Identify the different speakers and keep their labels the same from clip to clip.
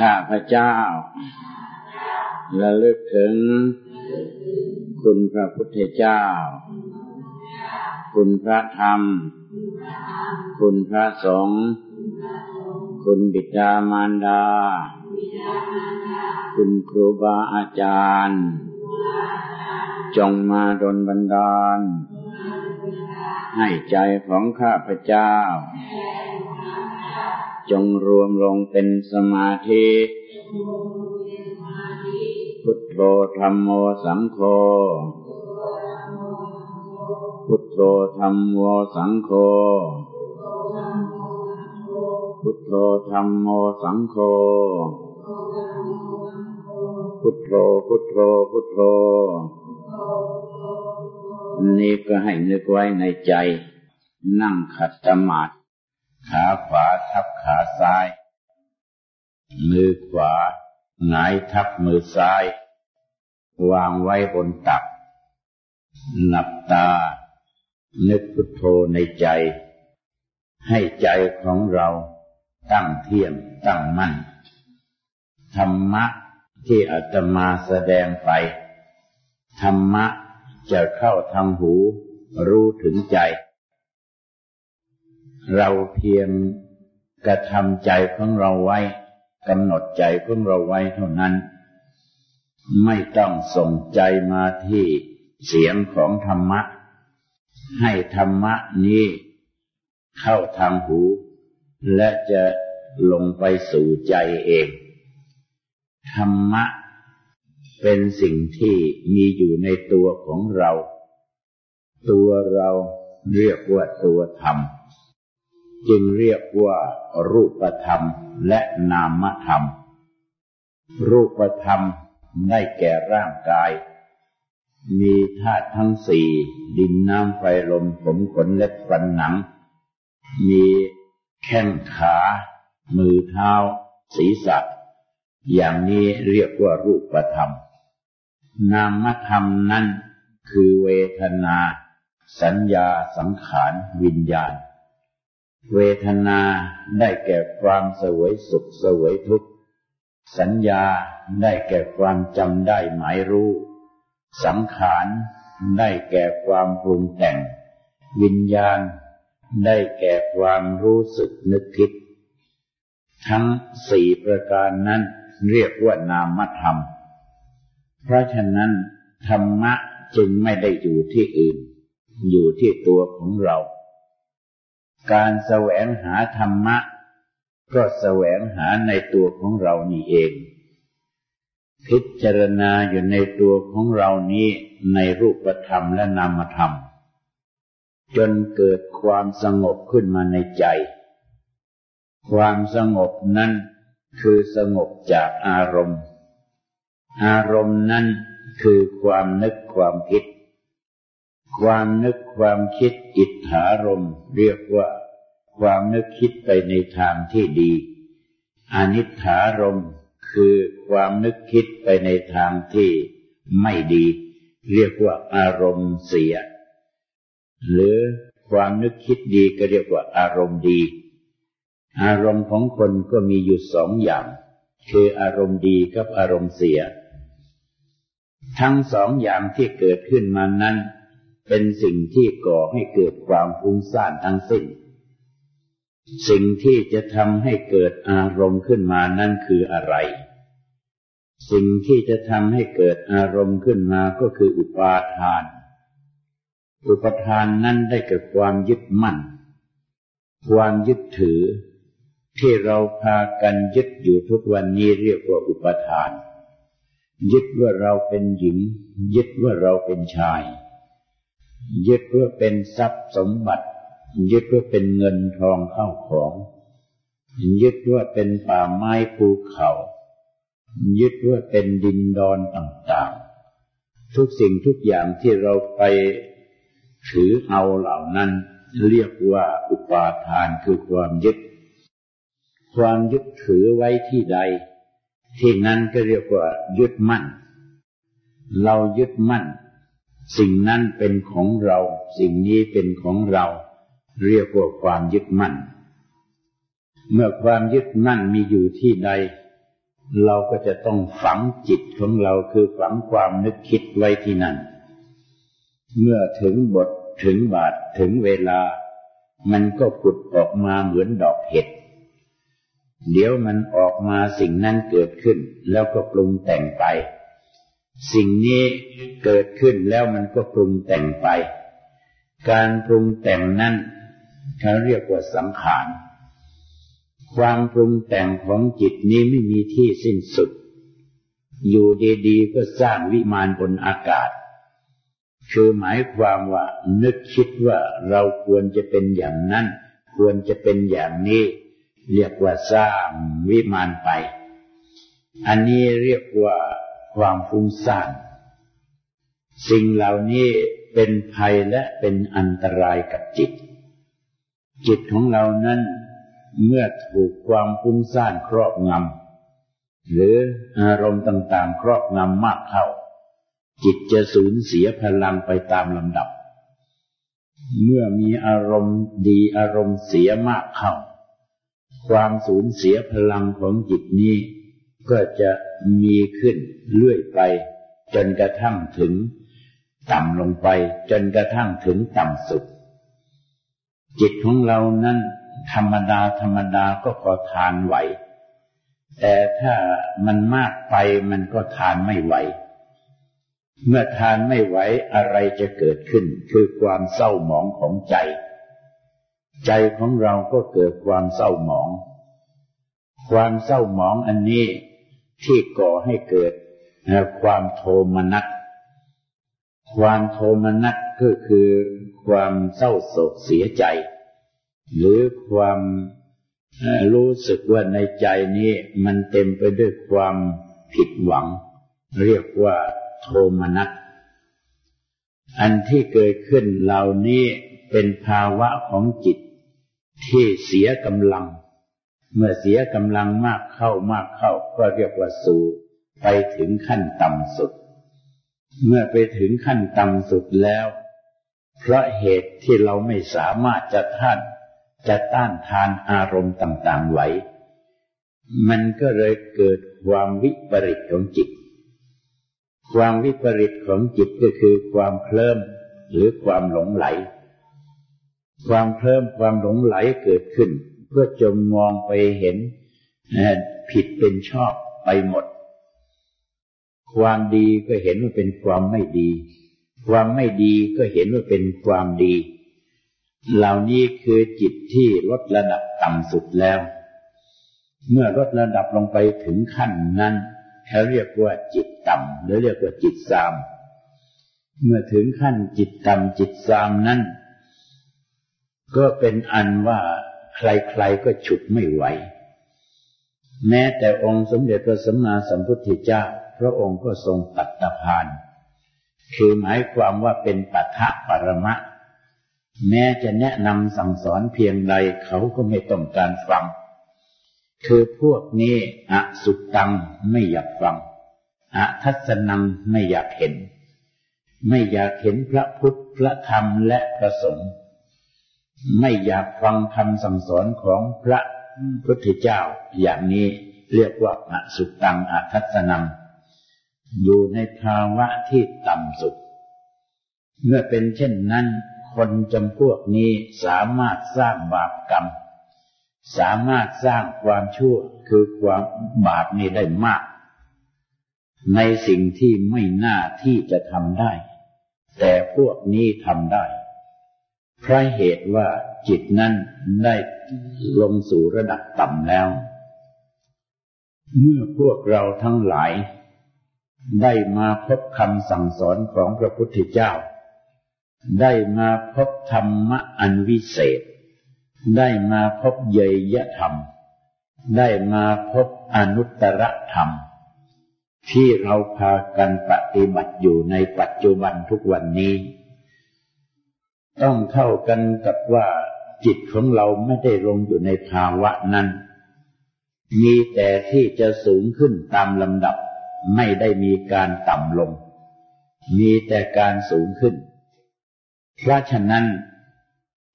Speaker 1: ข้าพระเจ้าระลึกถึง คุณพระพุทธเจ้า คุณพระธรรม คุณพระสงฆ์คุณบิดามารดา คุณครูบาอาจารย์ จงมาดลบันดาล ให้ใจของข้าพเจ้า จงรวมลงเป็นสมาธิ พุทโธธรรมโมสังโฆ พุทโธธรรมโมสังโฆ พุทโธธรรมโมสังโฆ พุทโธพุทโธพุทโธ นี่ก็ให้นึกไว้ในใจ นั่งขัดสมาธิ ขาขวาทับขาซ้าย มือขวาหงายทับมือซ้าย วางไว้บนตัก หลับตา นึกพุทโธในใจ ให้ใจของเราตั้งเที่ยงตั้งมั่น ธรรมะที่อาตมาแสดงไป ธรรมะจะเข้าทางหูรู้ถึงใจ เราเพียงกระทำใจของเราไว้กำหนดใจของเราไว้เท่านั้น ไม่ต้องส่งใจมาที่เสียงของธรรมะ ให้ธรรมะนี้เข้าทางหู และจะลงไปสู่ใจเอง ธรรมะเป็นสิ่งที่มีอยู่ในตัวของเรา ตัวเราเรียกว่าตัวธรรม จึงเรียกว่ารูปธรรมและนามธรรม รูปธรรมได้แก่ร่างกาย มีธาตุทั้งสี่ดินน้ำไฟลมผมขนเล็บฟันหนัง มีแข้งขา มือเท้า ศีรษะ อย่างนี้เรียกว่ารูปธรรม นามธรรมนั้นคือเวทนา สัญญาสังขาร วิญญาณ เวทนาได้แก่ความเสวยสุขเสวยทุกข์ สัญญาได้แก่ความจำได้หมายรู้ สังขารได้แก่ความปรุงแต่ง วิญญาณได้แก่ความรู้สึกนึกคิด ทั้งสี่ประการนั้นเรียกว่านามธรรม เพราะฉะนั้นธรรมะจึงไม่ได้อยู่ที่อื่น อยู่ที่ตัวของเรา การแสวงหาธรรมะ ก็แสวงหาในตัวของเรานี่เอง พิจารณาอยู่ในตัวของเรานี้ในรูปธรรมและนามธรรม จนเกิดความสงบขึ้นมาในใจ ความสงบนั้นคือสงบจากอารมณ์ อารมณ์นั้นคือความนึกความคิด ความนึกความคิดอิทธารมเรียกว่า ความนึกคิดไปในทางที่ดีอนิถารมคือความนึกคิดไปในทางที่ไม่ดี เรียกว่าอารมณ์เสีย หรือความนึกคิดดีก็เรียกว่าอารมณ์ดี อารมณ์ของคนก็มีอยู่สองอย่าง คืออารมณ์ดีกับอารมณ์เสีย ทั้งสองอย่างที่เกิดขึ้นมานั้น เป็นสิ่งที่ก่อให้เกิดความฟุ้งซ่านทั้งสิ้น สิ่งที่จะทำให้เกิดอารมณ์ขึ้นมานั่นคืออะไร สิ่งที่จะทำให้เกิดอารมณ์ขึ้นมาก็คืออุปาทาน อุปทานนั้นได้เกิดความยึดมั่น ความยึดถือ ที่เราพากันยึดอยู่ทุกวันนี้เรียกว่าอุปทาน ยึดว่าเราเป็นหญิง ยึดว่าเราเป็นชาย ยึดว่าเป็นทรัพย์สมบัติ ยึดว่าเป็นเงินทองเข้าของ ยึดว่าเป็นป่าไม้ภูเขา ยึดว่าเป็นดินดอนต่างๆ ทุกสิ่งทุกอย่างที่เราไปถือเอาเหล่านั้น เรียกว่าอุปาทานคือความยึด ความยึดถือไว้ที่ใด ที่นั้นก็เรียกว่ายึดมั่น เรายึดมั่น สิ่งนั้นเป็นของเรา สิ่งนี้เป็นของเรา เรียกว่าความยึดมั่น เมื่อความยึดมั่นมีอยู่ที่ใด เราก็จะต้องฝังจิตของเราคือฝังความนึกคิดไว้ที่นั่น เมื่อถึงบทถึงบาทถึงเวลา มันก็ผุดออกมาเหมือนดอกเห็ด เดี๋ยวมันออกมาสิ่งนั้นเกิดขึ้น แล้วก็ปรุงแต่งไป สิ่งนี้เกิดขึ้นแล้วมันก็ปรุงแต่งไป การปรุงแต่งนั้นเขาเรียกว่าสังขาร ความปรุงแต่งของจิตนี้ไม่มีที่สิ้นสุด อยู่ดีๆก็สร้างวิมานบนอากาศ คือหมายความว่านึกคิดว่าเราควรจะเป็นอย่างนั้น ควรจะเป็นอย่างนี้ เรียกว่าสร้างวิมานไป อันนี้เรียกว่า ความฟุ้งซ่านสิ่งเหล่านี้เป็นภัยและเป็นอันตรายกับจิต จิตของเรานั้นเมื่อถูกความฟุ้งซ่านครอบงำหรืออารมณ์ต่างๆ ครอบงำมากเข้า จิตจะสูญเสียพลังไปตามลำดับ เมื่อมีอารมณ์ดีอารมณ์เสียมากเข้า ความสูญเสียพลังของจิตนี้ ก็จะมีขึ้นเรื่อยไป จนกระทั่งถึงต่ำลงไป จนกระทั่งถึงต่ำสุด จิตของเรานั้นธรรมดาธรรมดาก็พอทานไหว แต่ถ้ามันมากไปมันก็ทานไม่ไหว เมื่อทานไม่ไหวอะไรจะเกิดขึ้น คือความเศร้าหมองของใจ ใจของเราก็เกิดความเศร้าหมอง ความเศร้าหมองอันนี้ ที่ก่อให้เกิดความโทมนัสความโทมนัสก็คือความเศร้าโศกเสียใจ หรือความรู้สึกว่าในใจนี้มันเต็มไปด้วยความผิดหวัง เรียกว่าโทมนัสอันที่เกิดขึ้นเหล่านี้เป็นภาวะของจิตที่เสียกำลัง เมื่อเสียกำลังมากเข้ามากเข้าก็เรียกว่าสู่ไปถึงขั้นต่ำสุด เมื่อไปถึงขั้นต่ำสุดแล้ว เพราะเหตุที่เราไม่สามารถจะท่านจะต้านทานอารมณ์ต่างๆไหว มันก็เลยเกิดความวิปริตของจิต ความวิปริตของจิตก็คือความเคลิ้มหรือความหลงไหล ความเคลิ้มความหลงไหลเกิดขึ้น เพื่อจมมองไปเห็นผิดเป็นชอบไปหมด ความดีก็เห็นว่าเป็นความไม่ดี ความไม่ดีก็เห็นว่าเป็นความดี เหล่านี้คือจิตที่ลดระดับต่ำสุดแล้ว เมื่อลดระดับลงไปถึงขั้นนั้นเขาเรียกว่าจิตต่ำหรือเรียกว่าจิตสาม เมื่อถึงขั้นจิตต่ำจิตสามนั้นก็เป็นอันว่า ใครๆก็ฉุดไม่ไหว แม้แต่องค์สมเด็จพระสัมมาสัมพุทธเจ้า พระองค์ก็ทรงตัดตพาน คือหมายความว่าเป็นปัทะปรมะ แม้จะแนะนำสั่งสอนเพียงใดเขาก็ไม่ต้องการฟัง คือพวกนี้อสุตังไม่อยากฟังอทัศนังไม่อยากเห็น ไม่อยากเห็นพระพุทธพระธรรมและพระสงฆ์ ไม่อยากฟังคำสั่งสอนของพระพุทธเจ้า อย่างนี้เรียกว่าอสุตังอทัศนังอยู่ในภาวะที่ต่ำสุด เมื่อเป็นเช่นนั้น คนจำพวกนี้สามารถสร้างบาปกรรม สามารถสร้างความชั่วคือความบาปนี้ได้มาก ในสิ่งที่ไม่น่าที่จะทำได้ แต่พวกนี้ทำได้ เพราะเหตุว่าจิตนั้นได้ลงสู่ระดับต่ำแล้ว เมื่อพวกเราทั้งหลาย ได้มาพบคำสั่งสอนของพระพุทธเจ้า ได้มาพบธรรมะอันวิเศษ ได้มาพบเยยธรรม ได้มาพบอนุตตรธรรม ที่เราพากันปฏิบัติอยู่ในปัจจุบันทุกวันนี้ ต้องเท่ากันกับว่าจิตของเราไม่ได้ลงอยู่ในภาวะนั้น มีแต่ที่จะสูงขึ้นตามลำดับ ไม่ได้มีการต่ำลง มีแต่การสูงขึ้น เพราะฉะนั้น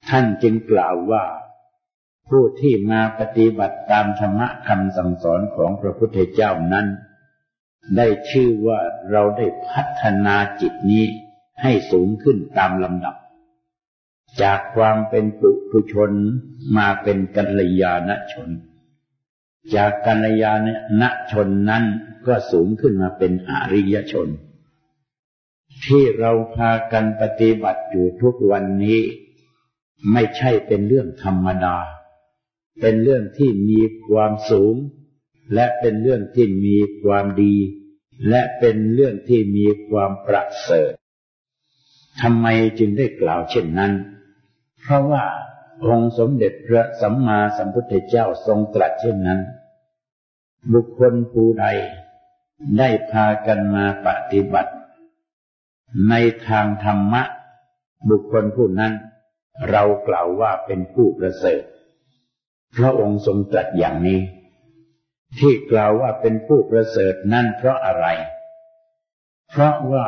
Speaker 1: ท่านจึงกล่าวว่า ผู้ที่มาปฏิบัติตามธรรมะคำสั่งสอนของพระพุทธเจ้านั้น ได้ชื่อว่าเราได้พัฒนาจิตนี้ให้สูงขึ้นตามลำดับ จากความเป็นปุถุชนมาเป็นกัลยาณชน จากกัลยาณชนนั้นก็สูงขึ้นมาเป็นอริยชน ที่เราพากันปฏิบัติอยู่ทุกวันนี้ ไม่ใช่เป็นเรื่องธรรมดา เป็นเรื่องที่มีความสูง และเป็นเรื่องที่มีความดี และเป็นเรื่องที่มีความประเสริฐทำไมจึงได้กล่าวเช่นนั้น เพราะว่าองค์สมเด็จพระสัมมาสัมพุทธเจ้าทรงตรัสเช่นนั้น บุคคลผู้ใดได้พากันมาปฏิบัติ ในทางธรรมะ บุคคลผู้นั้น เรากล่าวว่าเป็นผู้ประเสริฐพระองค์ทรงตรัสอย่างนี้ ที่กล่าวว่าเป็นผู้ประเสริฐนั่นเพราะอะไร เพราะว่า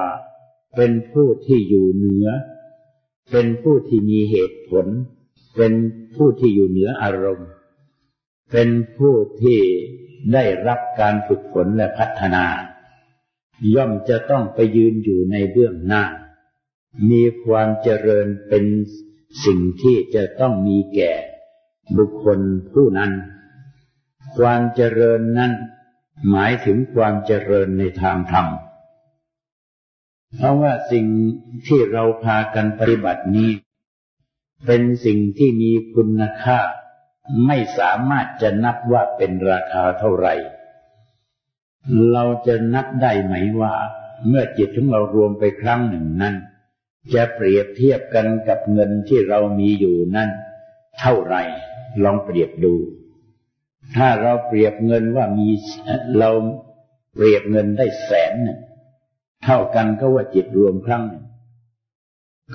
Speaker 1: เป็นผู้ที่อยู่เหนือ เป็นผู้ที่มีเหตุผล เป็นผู้ที่อยู่เหนืออารมณ์ เป็นผู้ที่ได้รับการฝึกฝนและพัฒนา ย่อมจะต้องไปยืนอยู่ในเบื้องหน้า มีความเจริญเป็นสิ่งที่จะต้องมีแก่บุคคลผู้นั้น ความเจริญนั้นหมายถึงความเจริญในทางธรรม เพราะว่าสิ่งที่เราพากันปฏิบัตินี้ เป็นสิ่งที่มีคุณค่า ไม่สามารถจะนับว่าเป็นราคาเท่าไหร่ เราจะนับได้ไหมว่า เมื่อจิตของเรารวมไปครั้งหนึ่งนั้น จะเปรียบเทียบกันกับเงินที่เรามีอยู่นั้นเท่าไหร่ ลองเปรียบดู ถ้าเราเปรียบเงินว่ามีเราเปรียบเงินได้แสนหนึ่ง เท่ากันก็ว่าจิตรวมครั้งหนึ่ง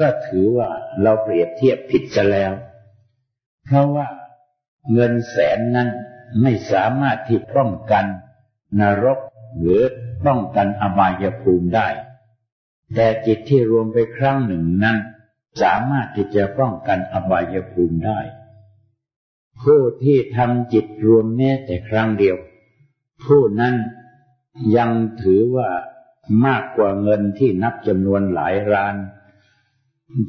Speaker 1: ก็ถือว่าเราเปรียบเทียบผิดจะแล้ว เพราะว่าเงินแสนนั้นไม่สามารถที่ป้องกันนรกหรือป้องกันอบายภูมิได้ แต่จิตที่รวมไปครั้งหนึ่งนั้น สามารถที่จะป้องกันอบายภูมิได้ ผู้ที่ทำจิตรวมแม้แต่ครั้งเดียว ผู้นั้นยังถือว่า มากกว่าเงินที่นับจำนวนหลายล้าน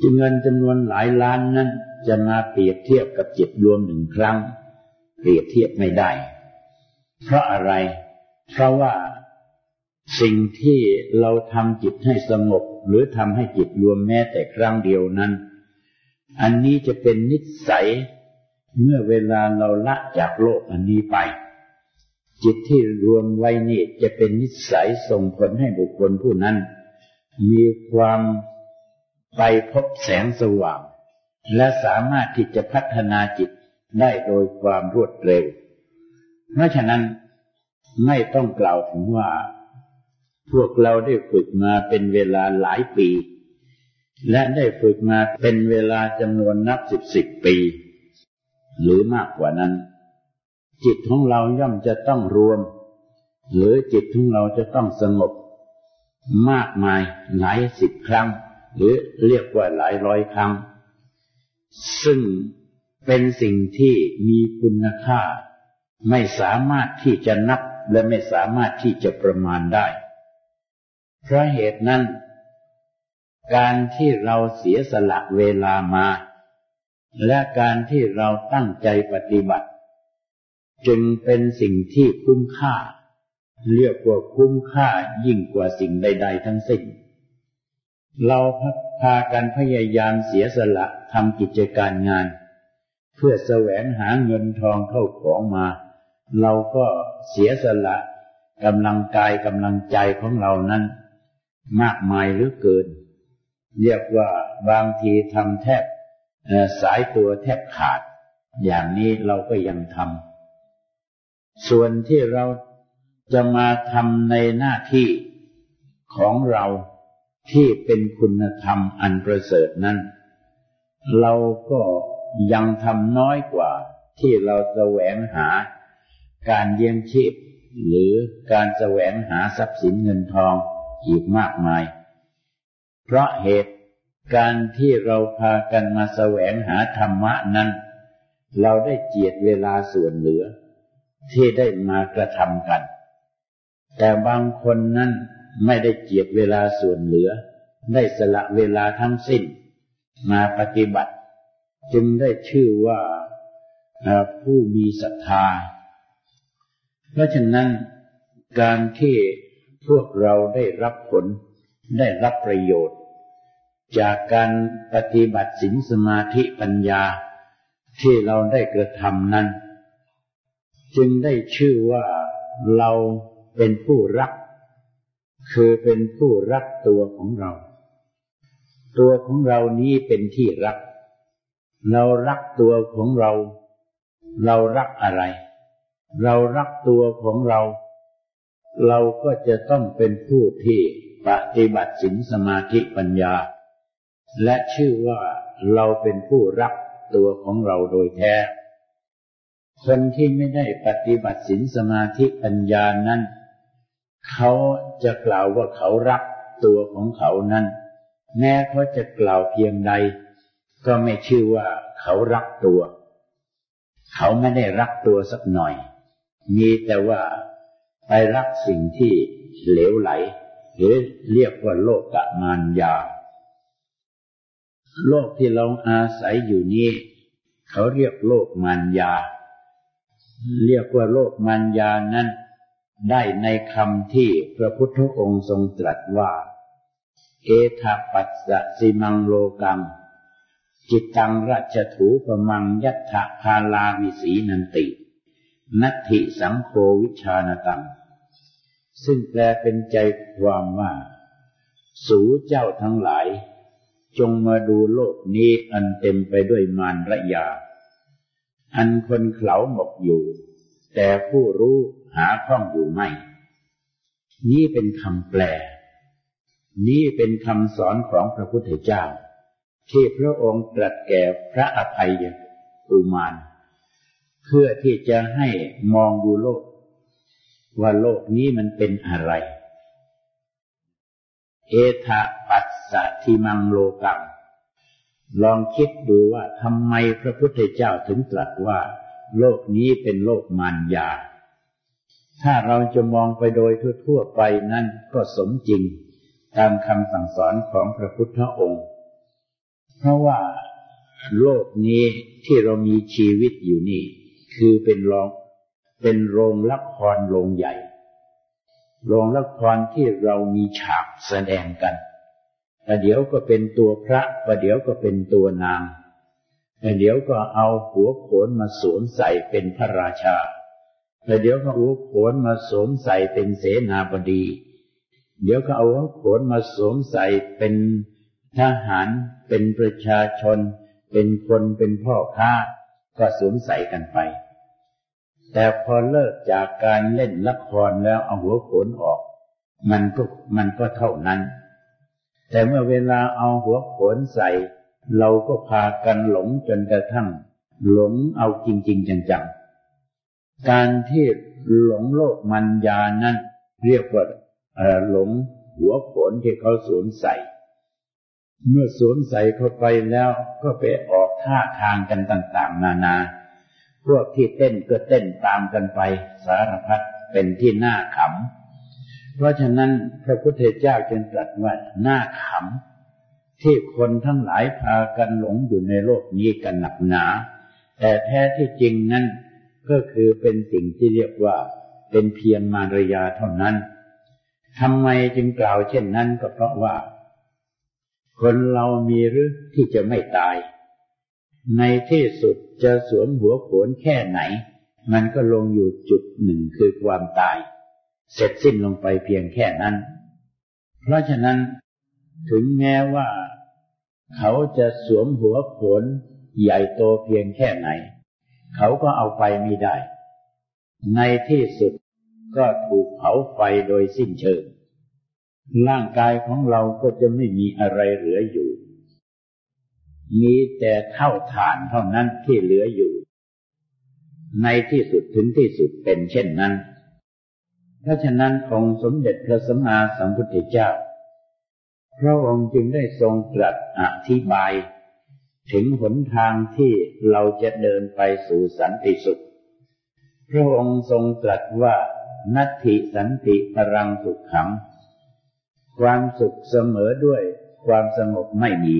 Speaker 1: จเงินจำนวนหลายล้านนั้น จะมาเปรียบเทียบกับจิตรวมหนึ่งครั้ง เปรียบเทียบไม่ได้ เพราะอะไร เพราะว่าสิ่งที่เราทำจิตให้สงบ หรือทำให้จิตรวมแม้แต่ครั้งเดียวนั้น อันนี้จะเป็นนิสัยเมื่อเวลาเราละจากโลกอันนี้ไป จิตที่รวมไว้นี่จะเป็นนิสัยส่งผลให้บุคคลผู้นั้น มีความไปพบแสงสว่าง และสามารถที่จะพัฒนาจิตได้โดยความรวดเร็ว เพราะฉะนั้นไม่ต้องกล่าวถึงว่า พวกเราได้ฝึกมาเป็นเวลาหลายปี และได้ฝึกมาเป็นเวลาจำนวนนับสิบสิบปี หรือมากกว่านั้น จิตของเราย่อมจะต้องรวม หรือจิตของเราจะต้องสงบ มากมายหลายสิบครั้ง หรือเรียกว่าหลายร้อยครั้ง ซึ่งเป็นสิ่งที่มีคุณค่า ไม่สามารถที่จะนับและไม่สามารถที่จะประมาณได้เพราะเหตุนั้น การที่เราเสียสละเวลามา และการที่เราตั้งใจปฏิบัติ จึงเป็นสิ่งที่คุ้มค่า เรียกว่าคุ้มค่ายิ่งกว่าสิ่งใด ๆ ทั้งสิ้น เราพากันพยายามเสียสละทำกิจการงาน เพื่อแสวงหาเงินทองเข้าของมา เราก็เสียสละกำลังกายกำลังใจของเรานั้น มากมายหรือเกิน เรียกว่าบางทีทำแทบสายตัวแทบขาด อย่างนี้เราก็ยังทำ ส่วนที่เราจะมาทำในหน้าที่ของเราที่เป็นคุณธรรมอันประเสริฐนั้น เราก็ยังทำน้อยกว่าที่เราแสวงหาการเยี่ยงชีพ หรือการแสวงหาทรัพย์สินเงินทองอีกมากมาย เพราะเหตุการที่เราพากันมาแสวงหาธรรมะนั้น เราได้เจียดเวลาส่วนเหลือ ที่ได้มากระทำกัน แต่บางคนนั้นไม่ได้เจียดเวลาส่วนเหลือ ได้สละเวลาทั้งสิ้น มาปฏิบัติ จึงได้ชื่อว่าผู้มีศรัทธา เพราะฉะนั้นการที่พวกเราได้รับผลได้รับประโยชน์ จากการปฏิบัติศีลสมาธิปัญญาที่เราได้กระทำนั้น จึงได้ชื่อว่าเราเป็นผู้รัก คือเป็นผู้รักตัวของเรา ตัวของเรานี้เป็นที่รัก เรารักตัวของเรา เรารักอะไร เรารักตัวของเรา เราก็จะต้องเป็นผู้ที่ปฏิบัติศีลสมาธิปัญญา และชื่อว่าเราเป็นผู้รักตัวของเราโดยแท้ คนที่ไม่ได้ปฏิบัติศีลสมาธิปัญญานั้น เขาจะกล่าวว่าเขารักตัวของเขานั้น แม้เขาจะกล่าวเพียงใด ก็ไม่ชื่อว่าเขารักตัว เขาไม่ได้รักตัวสักหน่อย มีแต่ว่าไปรักสิ่งที่เหลวไหล หรือเรียกว่าโลกกะมารยา โลกที่เราอาศัยอยู่นี้ เขาเรียกโลกมารยา เรียกว่าโลกมารยานั้น ได้ในคำที่พระพุทธองค์ทรงตรัสว่า เอทาปัสสะสิมังโลกังจิตตังราชถูปมังยัตถะพาลาวิสีนันติ นัตถิสังโฆวิชานตัง ซึ่งแปลเป็นใจความว่า สูเจ้าทั้งหลาย จงมาดูโลกนี้อันเต็มไปด้วยมารระยา อันคนเขาหมกอยู่ แต่ผู้รู้หาข้องอยู่ไม่ นี่เป็นคำแปล นี่เป็นคำสอนของพระพุทธเจ้า ที่พระองค์ตรัสแก่พระอภัยอุมานเพื่อที่จะให้มองดูโลก ว่าโลกนี้มันเป็นอะไร เอทะปัสสะทิมังโลกัง ลองคิดดูว่าทำไมพระพุทธเจ้าถึงตรัสว่า โลกนี้เป็นโลกมารยา ถ้าเราจะมองไปโดยทั่วๆไปนั้นก็สมจริง ตามคำสั่งสอนของพระพุทธองค์ เพราะว่าโลกนี้ที่เรามีชีวิตอยู่นี่ คือเป็นรองเป็นโรงละครโรงใหญ่ โรงละครที่เรามีฉากแสดงกัน แต่เดี๋ยวก็เป็นตัวพระประเดี๋ยวก็เป็นตัวนางแต่เดี๋ยวก็เอาหัวโขนมาสวมใส่เป็นพระราชาแต่เดี๋ยวก็เอาหัวโขนมาสวมใส่เป็นเสนาบดี เดี๋ยวก็เอาหัวโขนมาสวมใส่เป็นทหาร เป็นประชาชน เป็นคนเป็นพ่อค้า ก็สวมใส่กันไป แต่พอเลิกจากการเล่นละครแล้วเอาหัวโขนออก มันก็มันก็เท่านั้น แต่เมื่อเวลาเอาหัวโขนใส่ เราก็พากันหลงจนกระทั่ง หลงเอาจริง ๆ จังๆ การที่หลงโลกมันยานั้น เรียกว่าหลงหัวโขนที่เขาสวมใส่ เมื่อสวมใส่เข้าไปแล้วก็ไปออกท่าทางกันต่าง ๆ นานา พวกที่เต้นก็เต้นตามกันไป สารพัดเป็นที่น่าขำ เพราะฉะนั้นพระพุทธเจ้าจึงตรัสว่าหน้าขำที่คนทั้งหลายพากันหลงอยู่ในโลกนี้กันหนักหนา แต่แท้ที่จริงนั้นก็คือเป็นสิ่งที่เรียกว่าเป็นเพียงมารยาเท่านั้นทำไมจึงกล่าวเช่นนั้นก็เพราะว่า คนเรามีหรือที่จะไม่ตาย ในที่สุดจะสวมหัวโขนแค่ไหน มันก็ลงอยู่จุดหนึ่งคือความตาย เสร็จสิ้นลงไปเพียงแค่นั้น เพราะฉะนั้นถึงแม้ว่าเขาจะสวมหัวโขนใหญ่โตเพียงแค่ไหน เขาก็เอาไปไม่ได้ ในที่สุดก็ถูกเผาไฟโดยสิ้นเชิง ร่างกายของเราก็จะไม่มีอะไรเหลืออยู่ มีแต่เท่าฐานเท่านั้นที่เหลืออยู่ ในที่สุดถึงที่สุดเป็นเช่นนั้น เพราะฉะนั้นองค์สมเด็จพระสัมมาสัมพุทธเจ้า พระองค์จึงได้ทรงตรัสอธิบาย ถึงหนทางที่เราจะเดินไปสู่สันติสุข พระองค์ทรงตรัสว่านัตถิสันติปรังสุขขัง ความสุขเสมอด้วยความสงบไม่มี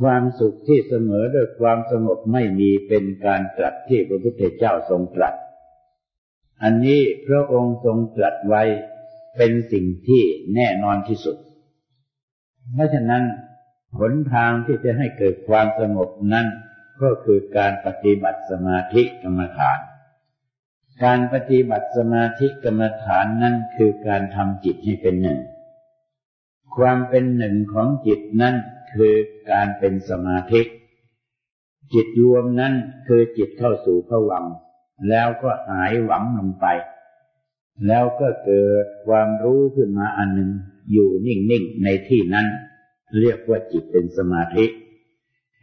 Speaker 1: ความสุขที่เสมอด้วยความสงบไม่มีเป็นการตรัสที่พระพุทธเจ้าทรงตรัส อันนี้พระองค์ทรงตรัสไว้เป็นสิ่งที่แน่นอนที่สุด เพราะฉะนั้นหนทางที่จะให้เกิดความสงบนั้นก็คือการปฏิบัติสมาธิกรรมฐาน การปฏิบัติสมาธิกรรมฐานนั้นคือการทำจิตให้เป็นหนึ่ง ความเป็นหนึ่งของจิตนั้นคือการเป็นสมาธิ จิตรวมนั้นคือจิตเข้าสู่ผวัง แล้วก็หายหวังลงไป แล้วก็เกิดความรู้ขึ้นมาอันหนึ่งอยู่นิ่งๆในที่นั้น เรียกว่าจิตเป็นสมาธิ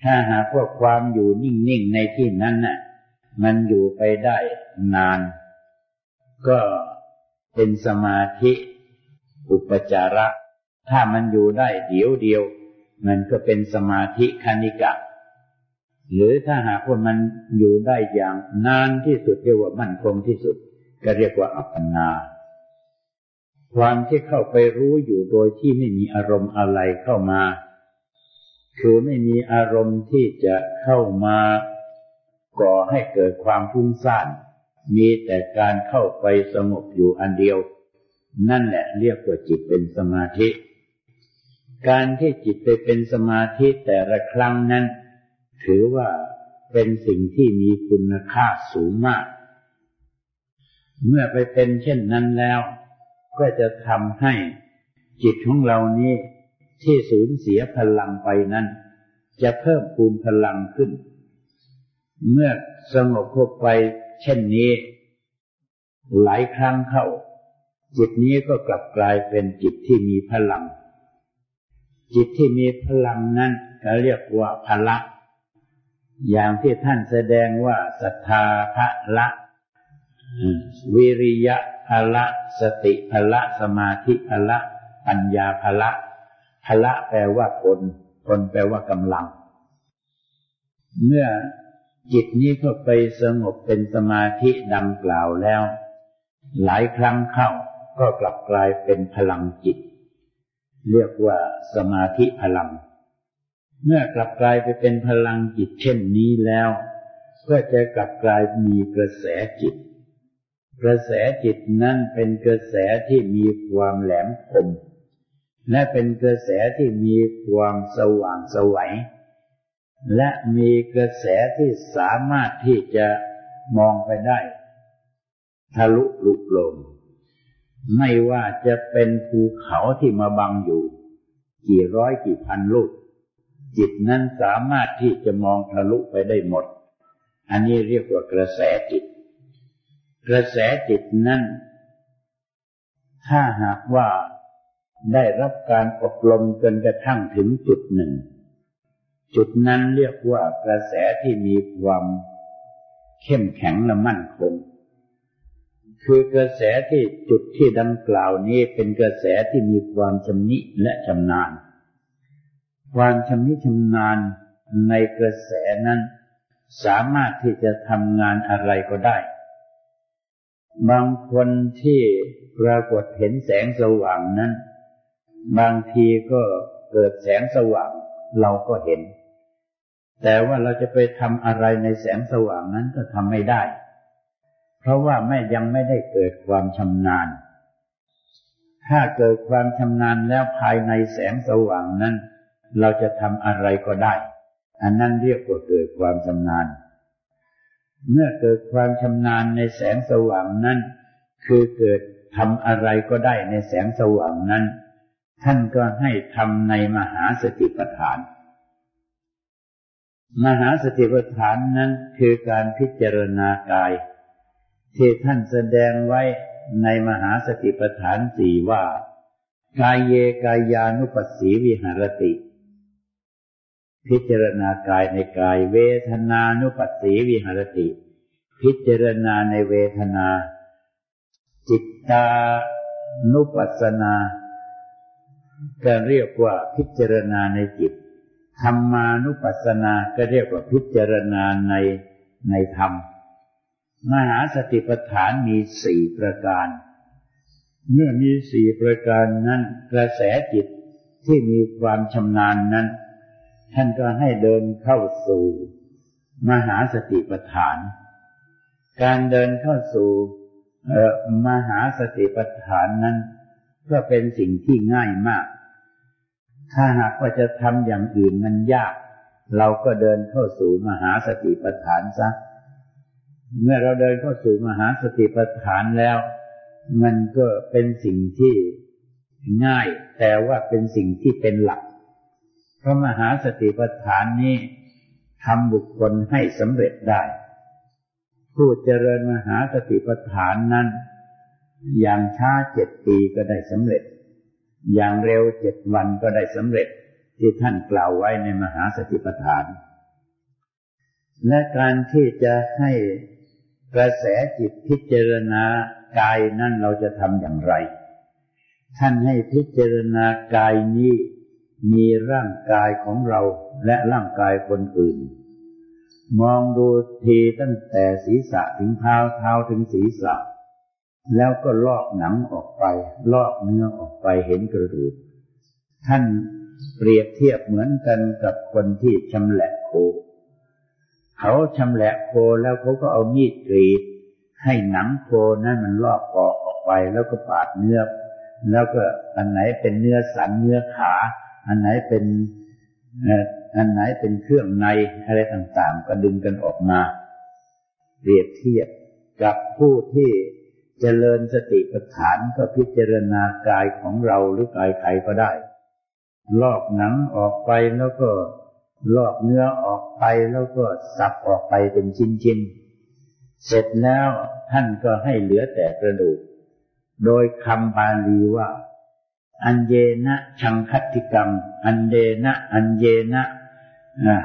Speaker 1: ถ้าหากว่าความอยู่นิ่งๆในที่นั้นน่ะ มันอยู่ไปได้นาน ก็เป็นสมาธิ อุปจาระ ถ้ามันอยู่ได้เดียวเดียว มันก็เป็นสมาธิคณิกะ หรือถ้าหากว่ามันอยู่ได้อย่างนานที่สุดเรียกว่ามั่นคงที่สุด ก็เรียกว่าอัปปนา ความที่เข้าไปรู้อยู่โดยที่ไม่มีอารมณ์อะไรเข้ามา คือไม่มีอารมณ์ที่จะเข้ามาก่อให้เกิดความฟุ้งซ่านมีแต่การเข้าไปสงบอยู่อันเดียว นั่นแหละเรียกว่าจิตเป็นสมาธิ การที่จิตไปเป็นสมาธิแต่ละครั้งนั้น ถือว่าเป็นสิ่งที่มีคุณค่าสูงมาก เมื่อไปเป็นเช่นนั้นแล้ว ก็จะทำให้จิตของเรานี้ที่สูญเสียพลังไปนั้น จะเพิ่มพูนพลังขึ้น เมื่อสงบเข้าไปเช่นนี้ หลายครั้งเข้า จิตนี้ก็กลับกลายเป็นจิตที่มีพลัง จิตที่มีพลังนั้นก็เรียกว่าพละ อย่างที่ท่านแสดงว่าศรัทธาพละวิริยะพละสติพละสมาธิพละปัญญาพละพละแปลว่าผลผลแปลว่ากำลัง เมื่อจิตนี้เข้าไปสงบเป็นสมาธิดังกล่าวแล้ว หลายครั้งเข้าก็กลับกลายเป็นพลังจิต เรียกว่าสมาธิพลัง เมื่อกลับกลายไปเป็นพลังจิตเช่นนี้แล้ว ก็จะกลับกลายมีกระแสจิต กระแสจิตนั้นเป็นกระแสที่มีความแหลมคม และเป็นกระแสที่มีความสว่างสวัยและมีกระแสที่สามารถที่จะมองไปได้ ทะลุลุกลงไม่ว่าจะเป็นภูเขาที่มาบังอยู่ กี่ร้อยกี่พันลูก จิตนั้นสามารถที่จะมองทะลุไปได้หมด อันนี้เรียกว่ากระแสจิต กระแสจิตนั้น ถ้าหากว่าได้รับการอบรมจนกระทั่งถึงจุดหนึ่ง จุดนั้นเรียกว่ากระแสที่มีความเข้มแข็งและมั่นคง คือกระแสที่จุดที่ดังกล่าวนี้เป็นกระแสที่มีความชำนิและชำนาญ ความชำนิชำนาญในกระแสนั้น สามารถที่จะทำงานอะไรก็ได้ บางคนที่ปรากฏเห็นแสงสว่างนั้น บางทีก็เกิดแสงสว่างเราก็เห็น แต่ว่าเราจะไปทำอะไรในแสงสว่างนั้นก็ทำไม่ได้ เพราะว่าแม่ยังไม่ได้เกิดความชำนาญ ถ้าเกิดความชำนาญแล้วภายในแสงสว่างนั้น เราจะทำอะไรก็ได้ อันนั้นเรียกว่าเกิดความชำนาญ เมื่อเกิดความชำนาญในแสงสว่างนั้น คือเกิดทำอะไรก็ได้ในแสงสว่างนั้น ท่านก็ให้ทำในมหาสติปัฏฐาน มหาสติปัฏฐานนั้นคือการพิจารณากาย ที่ท่านแสดงไว้ในมหาสติปัฏฐานสี่ว่า กายเยกายานุปัสสีวิหารติ พิจารณากายในกาย เวทนานุปัสสีวิหารติ พิจารณาในเวทนา จิตตานุปัสสนา การเรียกว่าพิจารณาในจิต ธรรมานุปัสสนา ก็เรียกว่าพิจารณาในในธรรม มหาสติปัฏฐานมีสี่ประการ เมื่อมีสี่ประการนั้น กระแสจิตที่มีความชำนาญนั้น ท่านก็ให้เดินเข้าสู่ มหาสติปัฏฐาน การเดินเข้าสู่มหาสติปัฏฐานนั้น ก็เป็นสิ่งที่ง่ายมาก ถ้าหากว่าจะทำอย่างอื่นมันยาก เราก็เดินเข้าสู่มหาสติปัฏฐานซะ เมื่อเราเดินเข้าสู่มหาสติปัฏฐานแล้ว มันก็เป็นสิ่งที่ง่าย แต่ว่าเป็นสิ่งที่เป็นหลัก พระมหาสติปัฏฐานนี้ทำบุคคลให้สำเร็จได้ ผู้เจริญมหาสติปัฏฐานนั้น อย่างช้าเจ็ดปีก็ได้สำเร็จ อย่างเร็วเจ็ดวันก็ได้สำเร็จที่ท่านกล่าวไว้ในมหาสติปัฏฐาน และการที่จะให้กระแสจิตพิจารณากายนั้นเราจะทำอย่างไร ท่านให้พิจารณากายนี้ มีร่างกายของเราและร่างกายคนอื่น มองดูทีตั้งแต่ศีรษะถึงเท้าเท้าถึงศีรษะ แล้วก็ลอกหนังออกไป ลอกเนื้อออกไปเห็นกระดูก ท่านเปรียบเทียบเหมือนกันกับคนที่ชำแหละโค เขาชำแหละโคแล้วเขาก็เอามีดกรีด ให้หนังโคนั้นมันลอกปอกออกไปแล้วก็ปาดเนื้อ แล้วก็อันไหนเป็นเนื้อสันเนื้อขา อันไหนเป็นอันไหนเป็นเครื่องในอะไรต่างๆ ก็ดึงกันออกมา เปรียบเทียบกับผู้ที่เจริญสติปัฏฐานก็พิจารณากายของเราหรือกายใครก็ได้ ลอกหนังออกไปแล้วก็ลอกเนื้อออกไปแล้วก็สับออกไปเป็นชิ้นๆ เสร็จแล้วท่านก็ให้เหลือแต่กระดูก โดยคำบาลีว่า อันเยนะชังคัติกรรม อันเยนะอันเยนะ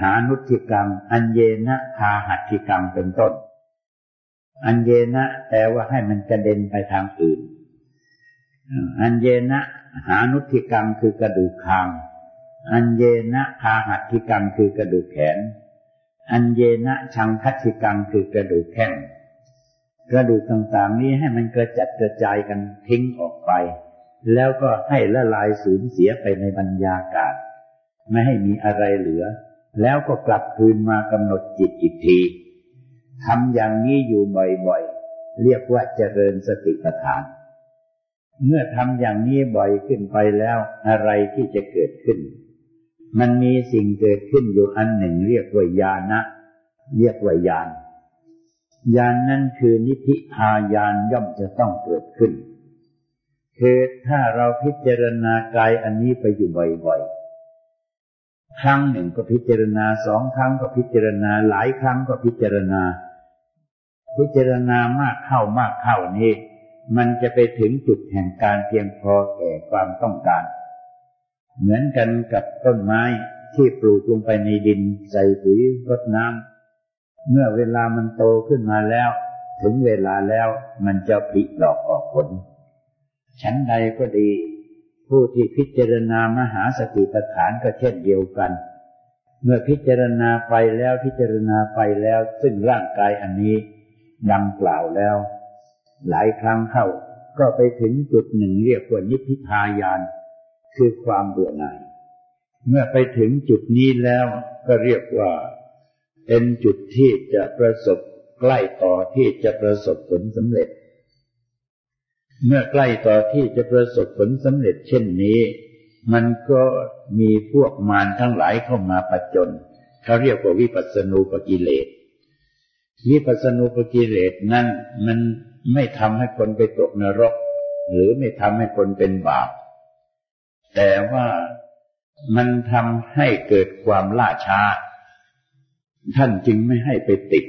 Speaker 1: หานุติกรรม อันเยนะพาหัติกรรมเป็นต้น อันเยนะแปลว่าให้มันกระเด็นไปทางอื่น อันเยนะหานุติกรรมคือกระดูกคาง อันเยนะพาหัติกรรมคือกระดูกแขน อันเยนะชังคัติกรรมคือกระดูกแข้งกระดูกต่างๆนี้ให้มันกระจัดกระจายกันทิ้งออกไป แล้วก็ให้ละลายสูญเสียไปในบรรยากาศ ไม่ให้มีอะไรเหลือ แล้วก็กลับคืนมากำหนดจิตอีกทีทำอย่างนี้อยู่บ่อยๆ เรียกว่าเจริญสติปัฏฐาน เมื่อทำอย่างนี้บ่อยขึ้นไปแล้วอะไรที่จะเกิดขึ้น มันมีสิ่งเกิดขึ้นอยู่อันหนึ่ง เรียกว่าญาณะเรียกว่าญาณญาณนนั้นคือนิพิพายานย่อมจะต้องเกิดขึ้น คือถ้าเราพิจารณากายอันนี้ไปอยู่บ่อยๆ ครั้งหนึ่งก็พิจารณาสองครั้งก็พิจารณาหลายครั้งก็พิจารณา พิจารณามากเข้ามากเข้านี้ มันจะไปถึงจุดแห่งการเพียงพอแก่ความต้องการ เหมือนกันกับต้นไม้ที่ปลูกลงไปในดิน ใส่ปุ๋ยรดน้ำเมื่อเวลามันโตขึ้นมาแล้ว ถึงเวลาแล้วมันจะผลิดอกออกผล ฉันใดก็ดี ผู้ที่พิจารณามหาสติปัฏฐานก็เช่นเดียวกัน เมื่อพิจารณาไปแล้วพิจารณาไปแล้ว ซึ่งร่างกายอันนี้ดังกล่าวแล้ว หลายครั้งเข้าก็ไปถึงจุดหนึ่งเรียกว่านิพพิทายาน คือความเบื่อหน่าย เมื่อไปถึงจุดนี้แล้วก็เรียกว่าเป็นจุดที่จะประสบใกล้ต่อที่จะประสบผลสำเร็จ เมื่อใกล้ต่อที่จะประสบผลสำเร็จเช่นนี้ มันก็มีพวกมารทั้งหลายเข้ามาประจน เขาเรียกว่าวิปัสสนูปกิเลส วิปัสสนูปกิเลสนั้นมันไม่ทำให้คนไปตกนรก หรือไม่ทำให้คนเป็นบาป แต่ว่ามันทำให้เกิดความล่าช้า ท่านจึงไม่ให้ไปติด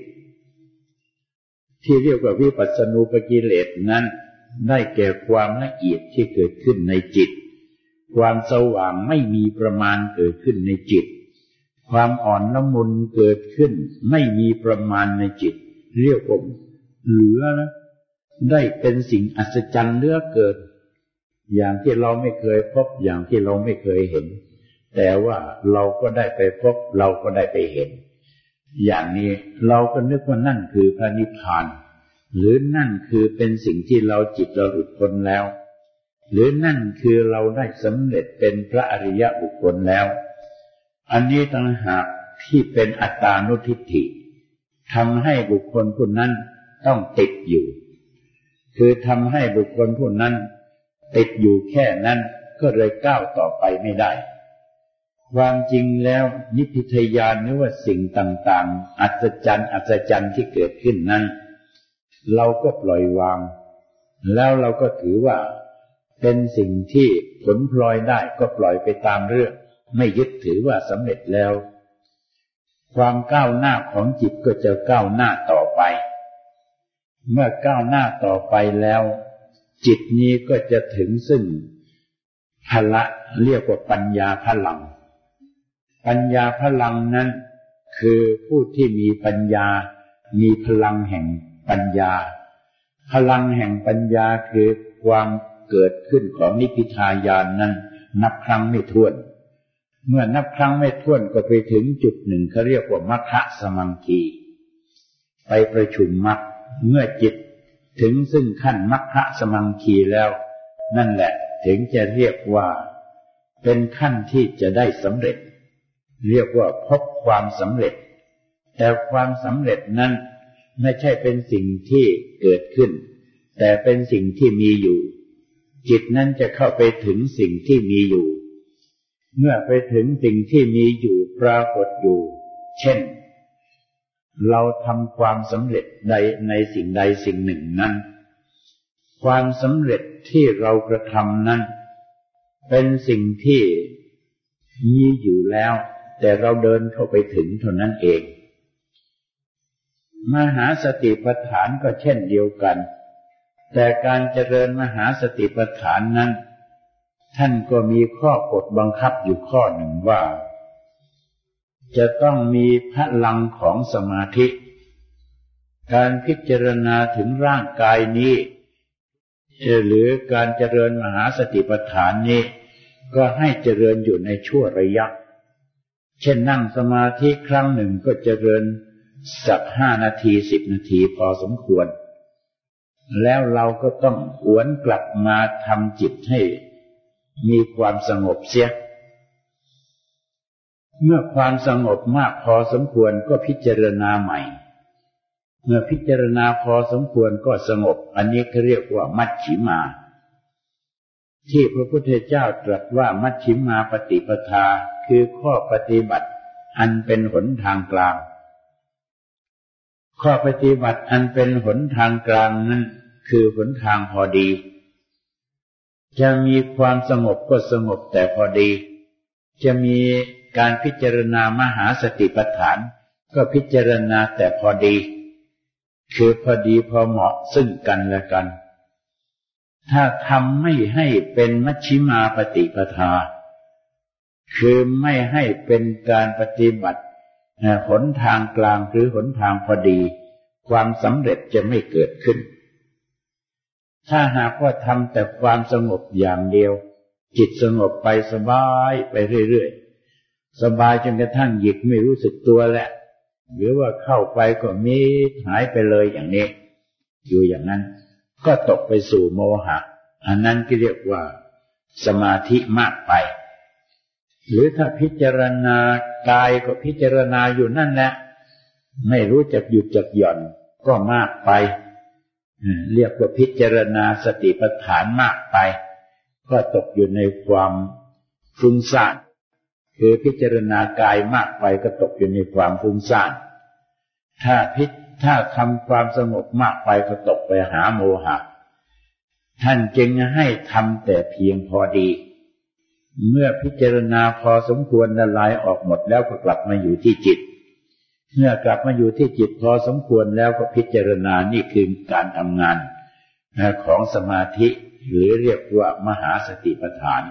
Speaker 1: ที่เรียกว่าวิปัสสนูปกิเลสนั้น ได้แก่ความละเอียดที่เกิดขึ้นในจิต ความสว่างไม่มีประมาณเกิดขึ้นในจิต ความอ่อนละมุนเกิดขึ้น ไม่มีประมาณในจิต เรียกว่าเหลือนะได้เป็นสิ่งอัศจรรย์เลือเกิด อย่างที่เราไม่เคยพบอย่างที่เราไม่เคยเห็น แต่ว่าเราก็ได้ไปพบเราก็ได้ไปเห็น อย่างนี้เราก็นึกว่านั่นคือพระนิพพาน หรือนั่นคือเป็นสิ่งที่เราจิตเราหลุดพ้นแล้ว หรือนั่นคือเราได้สำเร็จเป็นพระอริยบุคคลแล้ว อันนี้ต่างหากที่เป็นอัตตานุทิฏฐิทำให้บุคคลผู้นั้นต้องติดอยู่ คือทำให้บุคคลผู้นั้น ติดอยู่แค่นั้นก็เลยก้าวต่อไปไม่ได้ ความจริงแล้วนิพพิทยานนึกว่าสิ่งต่าง ๆ อัศจรรย์อัศจรรย์ที่เกิดขึ้นนั้น เราก็ปล่อยวาง แล้วเราก็ถือว่าเป็นสิ่งที่ผลพลอยได้ก็ปล่อยไปตามเรื่อง ไม่ยึดถือว่าสำเร็จแล้ว ความก้าวหน้าของจิตก็จะก้าวหน้าต่อไป เมื่อก้าวหน้าต่อไปแล้ว จิตนี้ก็จะถึงซึ่งพละเรียกว่าปัญญาพลัง ปัญญาพลังนั้น คือผู้ที่มีปัญญา มีพลังแห่ง ปัญญา พลังแห่งปัญญาคือความเกิดขึ้นของนิพพิทายานนั้น นับครั้งไม่ถ้วน เมื่อนับครั้งไม่ถ้วนก็ไปถึงจุดหนึ่งเขาเรียกว่ามัคคะสมังคีไปประชุมมัคเมื่อจิตถึงซึ่งขั้นมัคคะสมังคีแล้ว นั่นแหละถึงจะเรียกว่า เป็นขั้นที่จะได้สำเร็จ เรียกว่าพบความสำเร็จ แต่ความสำเร็จนั้น ไม่ใช่เป็นสิ่งที่เกิดขึ้น แต่เป็นสิ่งที่มีอยู่ จิตนั้นจะเข้าไปถึงสิ่งที่มีอยู่ เมื่อไปถึงสิ่งที่มีอยู่ปรากฏอยู่ เช่น เราทำความสำเร็จใดในสิ่งใดสิ่งหนึ่งนั้น ความสำเร็จที่เรากระทำนั้น เป็นสิ่งที่มีอยู่แล้ว แต่เราเดินเข้าไปถึงเท่านั้นเอง มหาสติปัฏฐานก็เช่นเดียวกัน แต่การเจริญมหาสติปัฏฐานนั้น ท่านก็มีข้อกฎบังคับอยู่ข้อหนึ่งว่า จะต้องมีพลังของสมาธิ การพิจารณาถึงร่างกายนี้หรือการเจริญมหาสติปัฏฐานนี้ ก็ให้เจริญอยู่ในชั่วระยะ เช่นนั่งสมาธิครั้งหนึ่งก็เจริญ สักห้านาทีสิบนาทีพอสมควร แล้วเราก็ต้องหวนกลับมาทำจิตให้มีความสงบเสีย เมื่อความสงบมากพอสมควรก็พิจารณาใหม่ เมื่อพิจารณาพอสมควรก็สงบ อันนี้เขาเรียกว่ามัชชิมา ที่พระพุทธเจ้าตรัสว่ามัชชิมาปฏิปทาคือข้อปฏิบัติ อันเป็นหนทางกลาง ข้อปฏิบัติอันเป็นหนทางกลางนั้น คือหนทางพอดี จะมีความสงบก็สงบแต่พอดี จะมีการพิจารณามหาสติปัฏฐาน ก็พิจารณาแต่พอดี คือพอดีพอเหมาะซึ่งกันและกัน ถ้าทำไม่ให้เป็นมัชชิมาปฏิปทา คือไม่ให้เป็นการปฏิบัติ หนทางกลางหรือหนทางพอดี ความสำเร็จจะไม่เกิดขึ้น ถ้าหากว่าทำแต่ความสงบอย่างเดียว จิตสงบไปสบายไปเรื่อยๆ สบายจนกระทั่งหยิกไม่รู้สึกตัวแหละ หรือว่าเข้าไปก็มีหายไปเลยอย่างนี้ อยู่อย่างนั้น ก็ตกไปสู่โมหะ อันนั้นก็เรียกว่าสมาธิมากไป หรือถ้าพิจารณากายก็พิจารณาอยู่นั่นแหละไม่รู้จักหยุดจักหย่อนก็มากไปเรียกว่าพิจารณาสติปัฏฐานมากไป ก็ตกอยู่ในความฟุ้งซ่านคือพิจารณากายมากไปก็ตกอยู่ในความฟุ้งซ่านถ้าพิถ้าทำความสงบมากไปก็ตกไปหาโมหะ ท่านจึงให้ทำแต่เพียงพอดี เมื่อพิจารณาพอสมควรละลายออกหมดแล้วก็กลับมาอยู่ที่จิต เมื่อกลับมาอยู่ที่จิตพอสมควรแล้วก็พิจารณานี่คือการทำงานของสมาธิหรือเรียกว่ามหาสติปัฏฐาน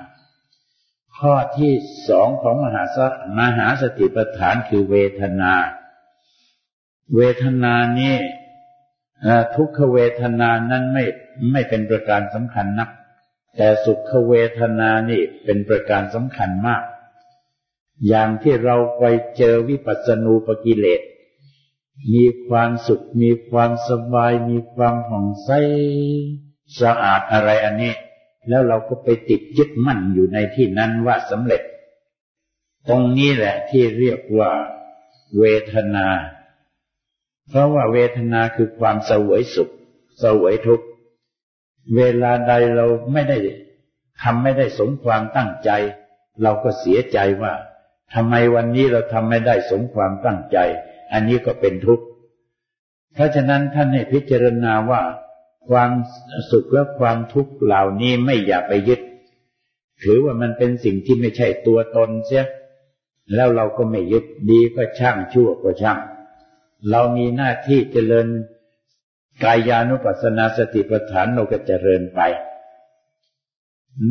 Speaker 1: ข้อที่สองของมหาสมหาสติปัฏฐานคือเวทนา เวทนานี้ทุกขเวทนานั้นไม่ไม่เป็นประการสำคัญนัก แต่สุขเวทนานี่เป็นประการสำคัญมาก อย่างที่เราไปเจอวิปัสสนูปกิเลส มีความสุข มีความสบาย มีความผ่องใสสะอาดอะไรอันนี้ แล้วเราก็ไปติดยึดมั่นอยู่ในที่นั้นว่าสำเร็จ ตรงนี้แหละที่เรียกว่าเวทนา เพราะว่าเวทนาคือความเสวยสุขเสวยทุกข์ เวลาใดเราไม่ได้ทำไม่ได้สมความตั้งใจ เราก็เสียใจว่าทำไมวันนี้เราทำไม่ได้สมความตั้งใจ อันนี้ก็เป็นทุกข์ เพราะฉะนั้นท่านให้พิจารณาว่าความสุขและความทุกข์เหล่านี้ไม่อย่าไปยึด ถือว่ามันเป็นสิ่งที่ไม่ใช่ตัวตนเสีย แล้วเราก็ไม่ยึดดีก็ช่างชั่วก็ช่าง เรามีหน้าที่เจริญ กายานุปัสสนาสติปัฏฐานเราก็เจริญไป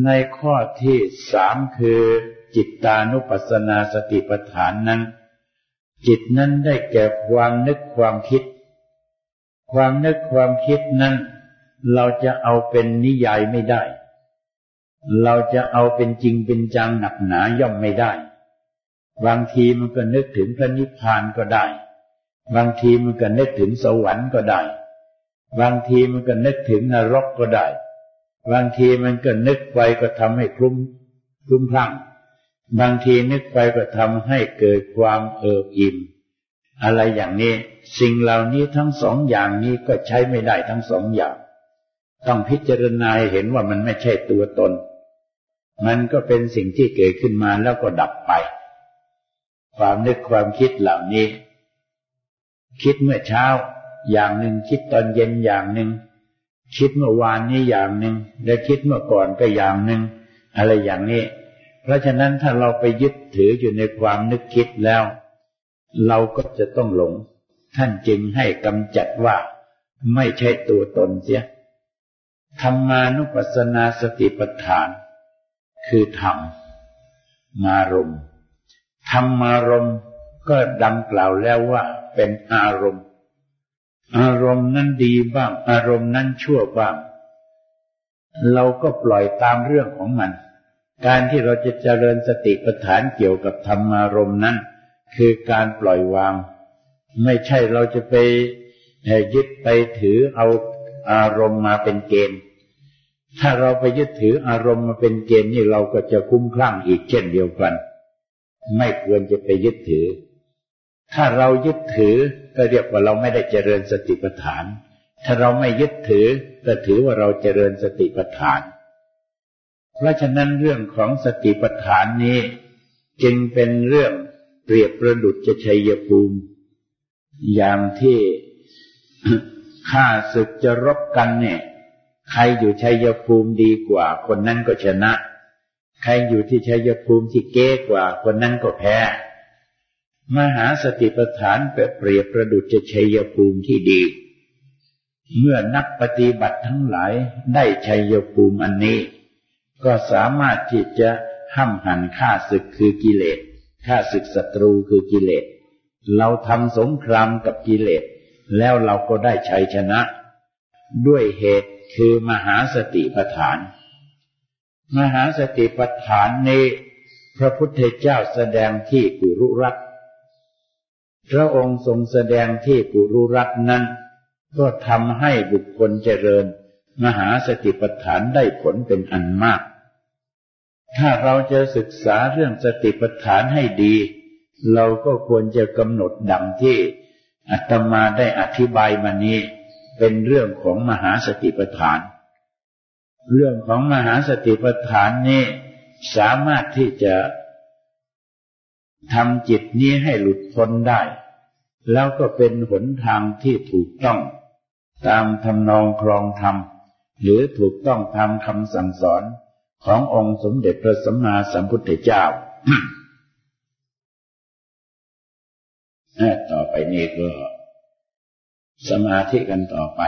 Speaker 1: ในข้อที่สามคือจิตตานุปัสสนาสติปัฏฐานนั้น จิตนั้นได้แก่ความนึกความคิด ความนึกความคิดนั้น เราจะเอาเป็นนิยายไม่ได้ เราจะเอาเป็นจริงเป็นจังหนักหนาย่อมไม่ได้บางทีมันก็นึกถึงพระนิพพานก็ได้ บางทีมันก็นึกถึงสวรรค์ก็ได้ บางทีมันก็นึกถึงนรกก็ได้ บางทีมันก็นึกไปก็ทำให้คลุ้มคลุ้มพลังบางทีนึกไปก็ทำให้เกิดความเอิบอิ่ม อะไรอย่างนี้ สิ่งเหล่านี้ทั้งสองอย่างนี้ก็ใช้ไม่ได้ทั้งสองอย่าง ต้องพิจารณาเห็นว่ามันไม่ใช่ตัวตน มันก็เป็นสิ่งที่เกิดขึ้นมาแล้วก็ดับไป ความนึกความคิดเหล่านี้ คิดเมื่อเช้า อย่างหนึ่งคิดตอนเย็นอย่างหนึ่งคิดเมื่อวานนี้อย่างหนึ่งและคิดเมื่อก่อนก็อย่างหนึ่งอะไรอย่างนี้ เพราะฉะนั้นถ้าเราไปยึดถืออยู่ในความนึกคิดแล้ว เราก็จะต้องหลง ท่านจึงให้กำจัดว่าไม่ใช่ตัวตนเสียธรรมานุปัสสนาสติปัฏฐาน คือธรรมมารมธรรมารมก็ดังกล่าวแล้วว่าเป็นอารมณ์ อารมณ์นั้นดีบ้าง อารมณ์นั้นชั่วบ้าง เราก็ปล่อยตามเรื่องของมัน การที่เราจะเจริญสติปัฏฐานเกี่ยวกับธรรมารมณ์นั้น คือการปล่อยวาง ไม่ใช่เราจะไปยึดไปถือเอาอารมณ์มาเป็นเกณฑ์ ถ้าเราไปยึดถืออารมณ์มาเป็นเกณฑ์นี่เราก็จะคุ้มคลั่งอีกเช่นเดียวกัน ไม่ควรจะไปยึดถือ ถ้าเรายึดถือก็เรียกว่าเราไม่ได้เจริญสติปัฏฐาน ถ้าเราไม่ยึดถือก็ถือว่าเราเจริญสติปัฏฐาน เพราะฉะนั้นเรื่องของสติปัฏฐานนี้ จึงเป็นเรื่องเปรียบประดุจจะชัยภูมิ อย่างที่ข้าศึกจะรบกันเนี่ย ใครอยู่ชัยภูมิดีกว่า คนนั้นก็ชนะ ใครอยู่ที่ชัยภูมิที่เก้กว่า คนนั้นก็แพ้ มหาสติปัฏฐานเปรียบประดุจจะชัยภูมิที่ดี เมื่อนักปฏิบัติทั้งหลายได้ชัยภูมิอันนี้ ก็สามารถที่จะห้ำหันฆ่าศึกคือกิเลสฆ่าศึกศัตรูคือกิเลส เราทำสงครามกับกิเลส แล้วเราก็ได้ชัยชนะ ด้วยเหตุคือมหาสติปัฏฐาน มหาสติปัฏฐานนี้ พระพุทธเจ้าแสดงที่กุรุรัต พระองค์ทรงแสดงที่กุรุรัตนั้น ก็ทำให้บุคคลเจริญ มหาสติปัฏฐานได้ผลเป็นอันมาก ถ้าเราจะศึกษาเรื่องสติปัฏฐานให้ดี เราก็ควรจะกำหนดดังที่อาตมาได้อธิบายมานี้ เป็นเรื่องของมหาสติปัฏฐาน เรื่องของมหาสติปัฏฐานนี้สามารถที่จะ ทำจิตนี้ให้หลุดพ้นได้ แล้วก็เป็นหนทางที่ถูกต้อง ตามทำนองครองธรรม หรือถูกต้องตามคำสั่งสอนขององค์สมเด็จพระสัมมาสัมพุทธเจ้าต่อไปนี้ก็สมาธิกันต่อไป